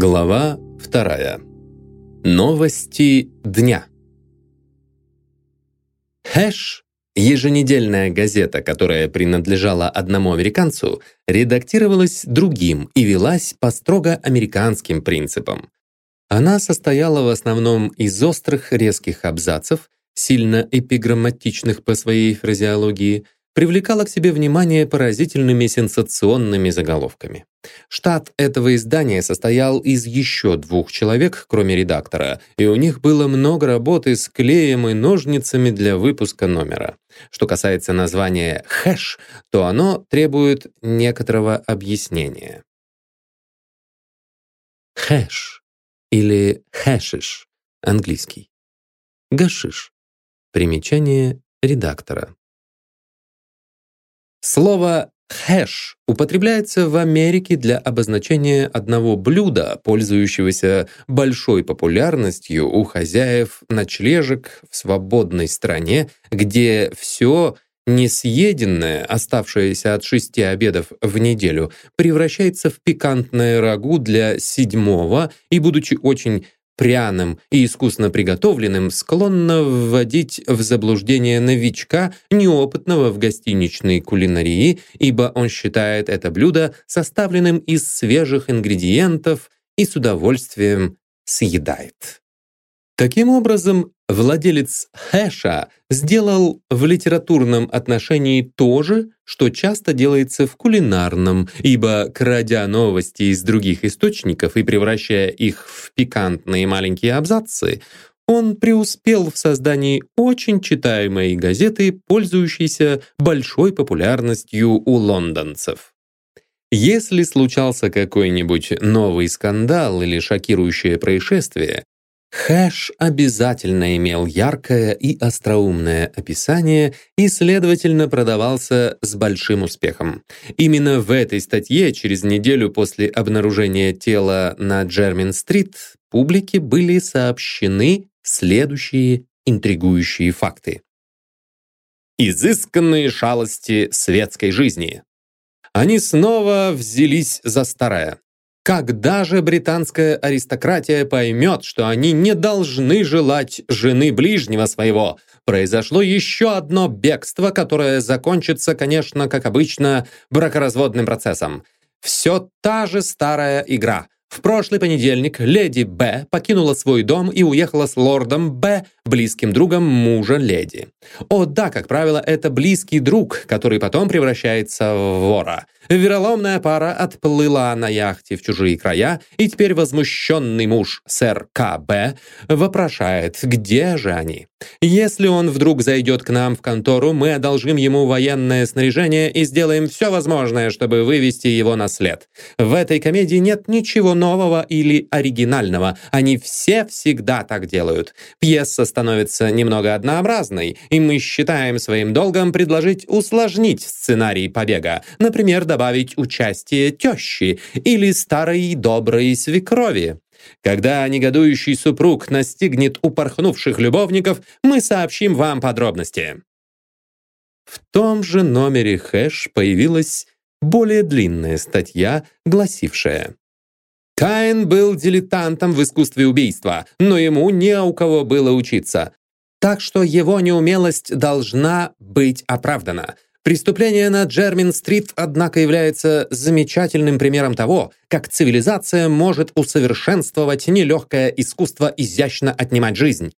Глава вторая. Новости дня. Хэш, еженедельная газета, которая принадлежала одному американцу, редактировалась другим и велась по строго американским принципам. Она состояла в основном из острых резких абзацев, сильно эпиграмматичных по своей фразеологии, привлекала к себе внимание поразительными сенсационными заголовками. Штат этого издания состоял из еще двух человек, кроме редактора, и у них было много работы с клеем и ножницами для выпуска номера. Что касается названия «хэш», то оно требует некоторого объяснения. Хэш или хэшиш, английский. Гашиш. Примечание редактора. Слово Хэш употребляется в Америке для обозначения одного блюда, пользующегося большой популярностью у хозяев ночлежек в свободной стране, где все несъеденное, оставшееся от шести обедов в неделю, превращается в пикантное рагу для седьмого и, будучи очень пряным и искусно приготовленным, склонно вводить в заблуждение новичка, неопытного в гостиничной кулинарии, ибо он считает это блюдо составленным из свежих ингредиентов и с удовольствием съедает. Таким образом, владелец хэша сделал в литературном отношении то же, что часто делается в кулинарном, ибо, крадя новости из других источников и превращая их в пикантные маленькие абзацы, он преуспел в создании очень читаемой газеты, пользующейся большой популярностью у лондонцев. Если случался какой-нибудь новый скандал или шокирующее происшествие, Хэш обязательно имел яркое и остроумное описание и, следовательно, продавался с большим успехом. Именно в этой статье, через неделю после обнаружения тела на Джермин-стрит, публике были сообщены следующие интригующие факты. Изысканные шалости светской жизни. Они снова взялись за старое. Когда же британская аристократия поймет, что они не должны желать жены ближнего своего, произошло еще одно бегство, которое закончится, конечно, как обычно, бракоразводным процессом. Все та же старая игра. В прошлый понедельник леди Б покинула свой дом и уехала с лордом Б, близким другом мужа леди. О да, как правило, это близкий друг, который потом превращается в вора. Вероломная пара отплыла на яхте в чужие края, и теперь возмущенный муж, сэр К.Б., вопрошает, где же они. Если он вдруг зайдет к нам в контору, мы одолжим ему военное снаряжение и сделаем все возможное, чтобы вывести его на след. В этой комедии нет ничего нового или оригинального. Они все всегда так делают. Пьеса становится немного однообразной, и мы считаем своим долгом предложить усложнить сценарий побега. Например, добавить участие тещи или старой доброй свекрови. Когда негодующий супруг настигнет упорхнувших любовников, мы сообщим вам подробности. В том же номере хэш появилась более длинная статья, гласившая Каин был дилетантом в искусстве убийства, но ему не у кого было учиться. Так что его неумелость должна быть оправдана. Преступление на Джермин-стрит, однако, является замечательным примером того, как цивилизация может усовершенствовать нелегкое искусство изящно отнимать жизнь.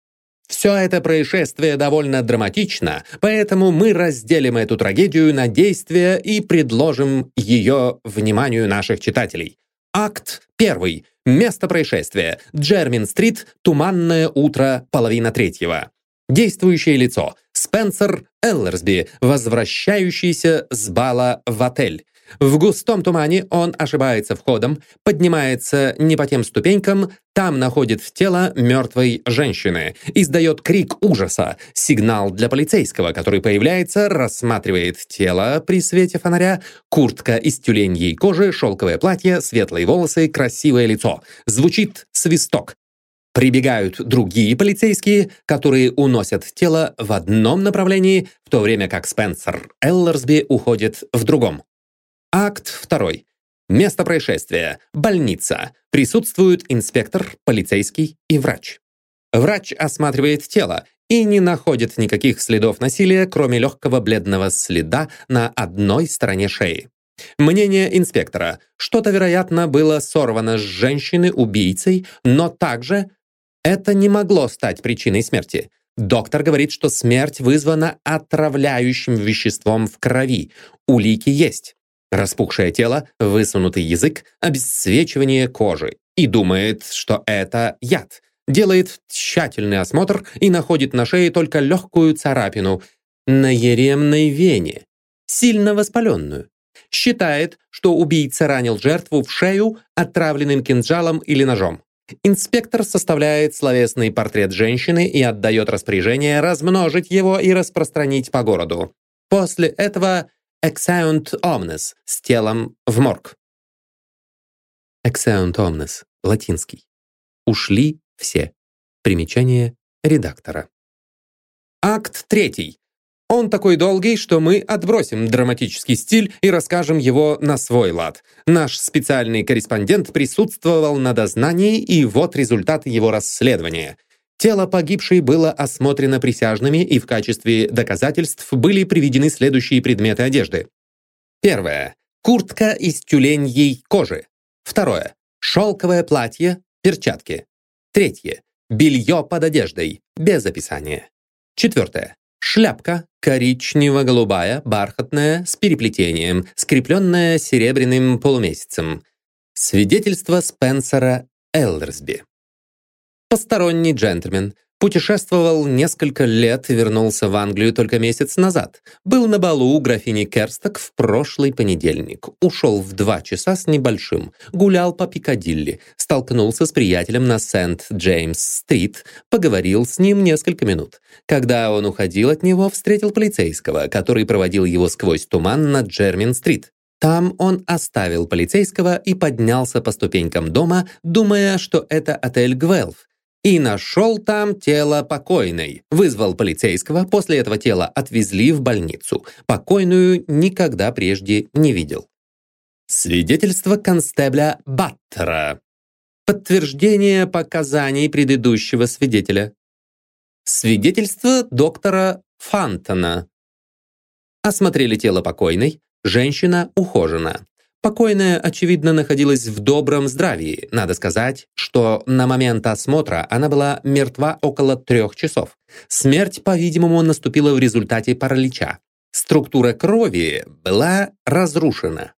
Все это происшествие довольно драматично, поэтому мы разделим эту трагедию на действия и предложим ее вниманию наших читателей. Акт первый. Место происшествия. Джермин-стрит, туманное утро, половина третьего. Действующее лицо. Спенсер Эллерсби, возвращающийся с бала в отель. В густом тумане он ошибается входом, поднимается не по тем ступенькам, там находит тело мертвой женщины, издает крик ужаса, сигнал для полицейского, который появляется, рассматривает тело при свете фонаря, куртка из тюленьей кожи, шелковое платье, светлые волосы, красивое лицо. Звучит свисток. Прибегают другие полицейские, которые уносят тело в одном направлении, в то время как Спенсер Эллерсби уходит в другом. Акт второй. Место происшествия – больница. Присутствуют инспектор, полицейский и врач. Врач осматривает тело и не находит никаких следов насилия, кроме легкого бледного следа на одной стороне шеи. Мнение инспектора. Что-то, вероятно, было сорвано с женщины-убийцей, но также это не могло стать причиной смерти. Доктор говорит, что смерть вызвана отравляющим веществом в крови. Улики есть. Распухшее тело, высунутый язык, обесцвечивание кожи. И думает, что это яд. Делает тщательный осмотр и находит на шее только легкую царапину на еремной вене, сильно воспаленную. Считает, что убийца ранил жертву в шею отравленным кинжалом или ножом. Инспектор составляет словесный портрет женщины и отдает распоряжение размножить его и распространить по городу. После этого «exeunt omnes» с телом в морг. «Exeunt omnes» — латинский. «Ушли все». Примечание редактора. Акт третий. Он такой долгий, что мы отбросим драматический стиль и расскажем его на свой лад. Наш специальный корреспондент присутствовал на дознании, и вот результат его расследования. Тело погибшей было осмотрено присяжными, и в качестве доказательств были приведены следующие предметы одежды. Первое. Куртка из тюленьей кожи. Второе. Шелковое платье, перчатки. Третье. Белье под одеждой, без описания. Четвертое. Шляпка коричнево-голубая, бархатная, с переплетением, скрепленная серебряным полумесяцем. Свидетельство Спенсера Эллерсби. Посторонний джентльмен, Путешествовал несколько лет и вернулся в Англию только месяц назад. Был на балу у графини Керсток в прошлый понедельник. Ушел в два часа с небольшим. Гулял по Пикадилли. Столкнулся с приятелем на Сент-Джеймс-стрит. Поговорил с ним несколько минут. Когда он уходил от него, встретил полицейского, который проводил его сквозь туман на Джермин-стрит. Там он оставил полицейского и поднялся по ступенькам дома, думая, что это отель Гвелф, и нашел там тело покойной. Вызвал полицейского, после этого тело отвезли в больницу. Покойную никогда прежде не видел. Свидетельство констебля Баттера. Подтверждение показаний предыдущего свидетеля. Свидетельство доктора Фантона. Осмотрели тело покойной. Женщина ухожена. Покойная, очевидно, находилась в добром здравии. Надо сказать, что на момент осмотра она была мертва около трех часов. Смерть, по-видимому, наступила в результате паралича. Структура крови была разрушена.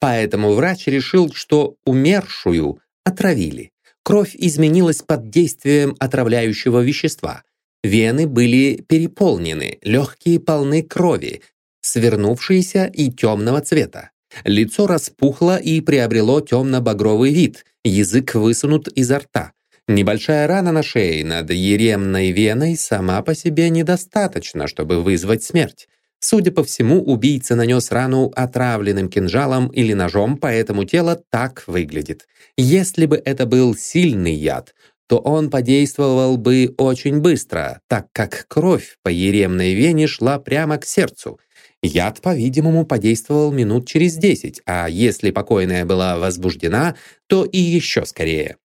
Поэтому врач решил, что умершую отравили. Кровь изменилась под действием отравляющего вещества. Вены были переполнены, легкие полны крови, свернувшиеся и темного цвета. Лицо распухло и приобрело темно-багровый вид, язык высунут изо рта. Небольшая рана на шее над еремной веной сама по себе недостаточно, чтобы вызвать смерть. Судя по всему, убийца нанес рану отравленным кинжалом или ножом, поэтому тело так выглядит. Если бы это был сильный яд, то он подействовал бы очень быстро, так как кровь по еремной вене шла прямо к сердцу. Яд, по-видимому, подействовал минут через десять, а если покойная была возбуждена, то и еще скорее.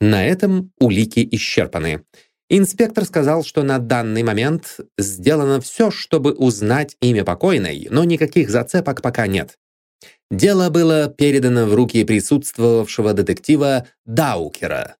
На этом улики исчерпаны. Инспектор сказал, что на данный момент сделано все, чтобы узнать имя покойной, но никаких зацепок пока нет. Дело было передано в руки присутствовавшего детектива Даукера.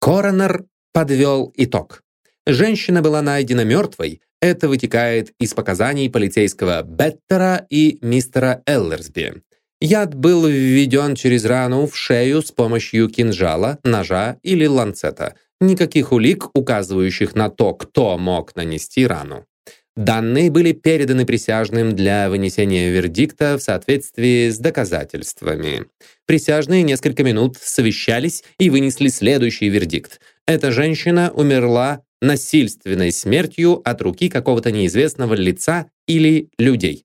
Коронер подвел итог. Женщина была найдена мертвой, это вытекает из показаний полицейского Беттера и мистера Эллерсби. Яд был введен через рану в шею с помощью кинжала, ножа или ланцета. Никаких улик, указывающих на то, кто мог нанести рану. Данные были переданы присяжным для вынесения вердикта в соответствии с доказательствами. Присяжные несколько минут совещались и вынесли следующий вердикт. Эта женщина умерла насильственной смертью от руки какого-то неизвестного лица или людей.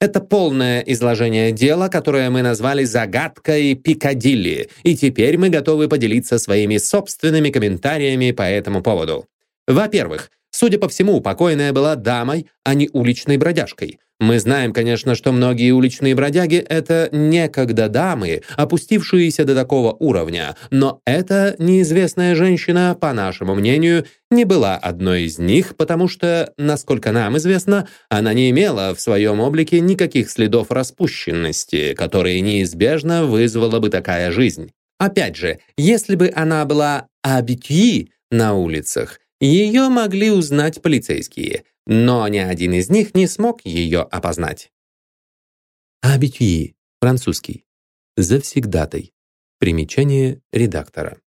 Это полное изложение дела, которое мы назвали «загадкой Пикадилли», и теперь мы готовы поделиться своими собственными комментариями по этому поводу. Во-первых, судя по всему, покойная была дамой, а не уличной бродяжкой. Мы знаем, конечно, что многие уличные бродяги — это некогда дамы, опустившиеся до такого уровня, но эта неизвестная женщина, по нашему мнению, не была одной из них, потому что, насколько нам известно, она не имела в своем облике никаких следов распущенности, которые неизбежно вызвала бы такая жизнь. Опять же, если бы она была абитюи на улицах, ее могли узнать полицейские, но ни один из них не смог ее опознать. Абитюи, французский. Завсегдатай. Примечание редактора.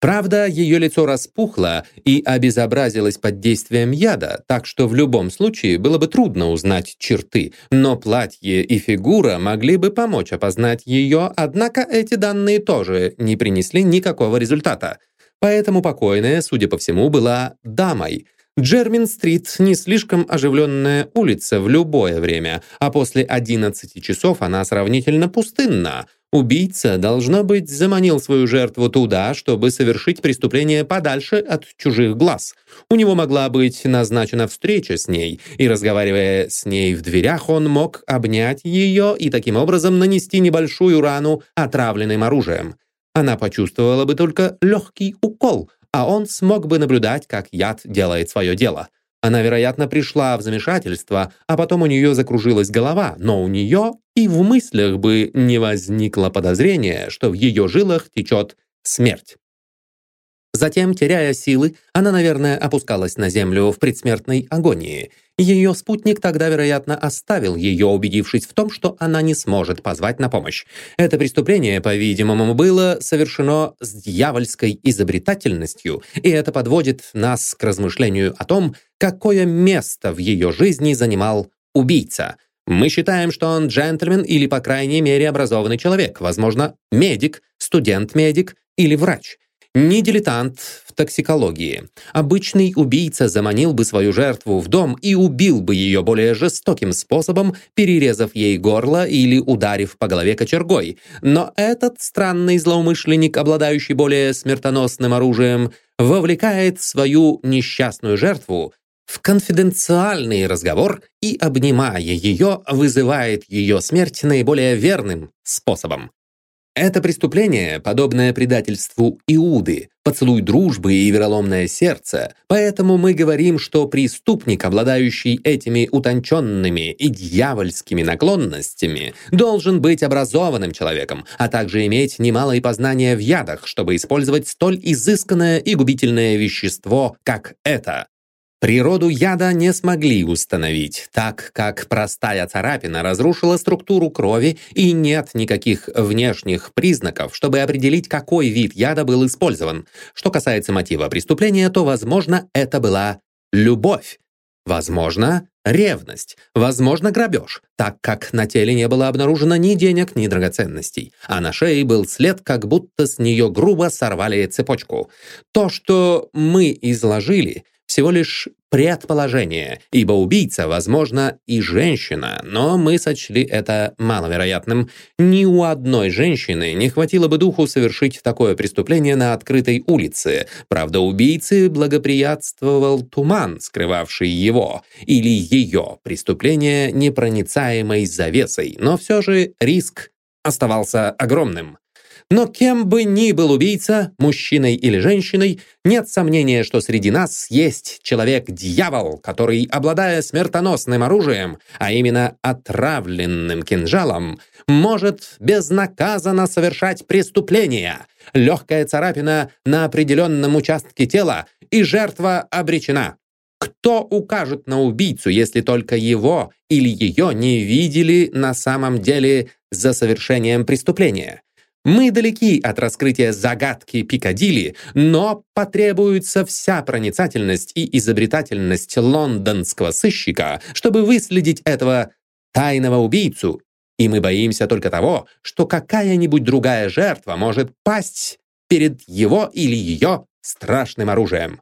Правда, ее лицо распухло и обезобразилось под действием яда, так что в любом случае было бы трудно узнать черты, но платье и фигура могли бы помочь опознать ее, однако эти данные тоже не принесли никакого результата. Поэтому покойная, судя по всему, была дамой. Джермин-стрит — не слишком оживленная улица в любое время, а после 11 часов она сравнительно пустынна. Убийца, должно быть, заманил свою жертву туда, чтобы совершить преступление подальше от чужих глаз. У него могла быть назначена встреча с ней, и, разговаривая с ней в дверях, он мог обнять ее и таким образом нанести небольшую рану отравленным оружием. Она почувствовала бы только легкий укол, а он смог бы наблюдать, как яд делает свое дело. Она, вероятно, пришла в замешательство, а потом у нее закружилась голова, но у нее и в мыслях бы не возникло подозрения, что в ее жилах течет смерть. Затем, теряя силы, она, наверное, опускалась на землю в предсмертной агонии. Ее спутник тогда, вероятно, оставил ее, убедившись в том, что она не сможет позвать на помощь. Это преступление, по-видимому, было совершено с дьявольской изобретательностью, и это подводит нас к размышлению о том, какое место в ее жизни занимал убийца. Мы считаем, что он джентльмен или, по крайней мере, образованный человек, возможно, медик, студент-медик или врач. Не дилетант в токсикологии. Обычный убийца заманил бы свою жертву в дом и убил бы ее более жестоким способом, перерезав ей горло или ударив по голове кочергой. Но этот странный злоумышленник, обладающий более смертоносным оружием, вовлекает свою несчастную жертву в конфиденциальный разговор и, обнимая ее, вызывает ее смерть наиболее верным способом. Это преступление, подобное предательству Иуды, поцелуй дружбы и вероломное сердце, поэтому мы говорим, что преступник, обладающий этими утонченными и дьявольскими наклонностями, должен быть образованным человеком, а также иметь немалое познание в ядах, чтобы использовать столь изысканное и губительное вещество, как это. Природу яда не смогли установить, так как простая царапина разрушила структуру крови и нет никаких внешних признаков, чтобы определить, какой вид яда был использован. Что касается мотива преступления, то, возможно, это была любовь. Возможно, ревность. Возможно, грабеж, так как на теле не было обнаружено ни денег, ни драгоценностей, а на шее был след, как будто с нее грубо сорвали цепочку. То, что мы изложили, всего лишь предположение, ибо убийца, возможно, и женщина, но мы сочли это маловероятным. Ни у одной женщины не хватило бы духу совершить такое преступление на открытой улице. Правда, убийце благоприятствовал туман, скрывавший его, или ее преступление непроницаемой завесой, но все же риск оставался огромным. Но кем бы ни был убийца, мужчиной или женщиной, нет сомнения, что среди нас есть человек-дьявол, который, обладая смертоносным оружием, а именно отравленным кинжалом, может безнаказанно совершать преступления. Легкая царапина на определенном участке тела, и жертва обречена. Кто укажет на убийцу, если только его или ее не видели на самом деле за совершением преступления? Мы далеки от раскрытия загадки Пикадилли, но потребуется вся проницательность и изобретательность лондонского сыщика, чтобы выследить этого тайного убийцу. И мы боимся только того, что какая-нибудь другая жертва может пасть перед его или ее страшным оружием.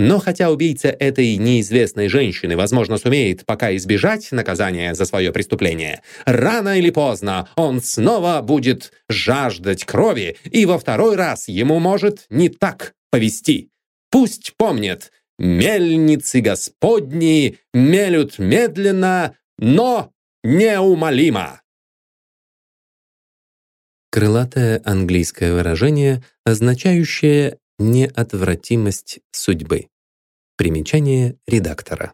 Но хотя убийца этой неизвестной женщины, возможно, сумеет пока избежать наказания за свое преступление, рано или поздно он снова будет жаждать крови, и во второй раз ему может не так повести. Пусть помнит, Мельницы Господни мелют медленно, но неумолимо. Крылатое английское выражение, означающее неотвратимость судьбы. Примечание редактора.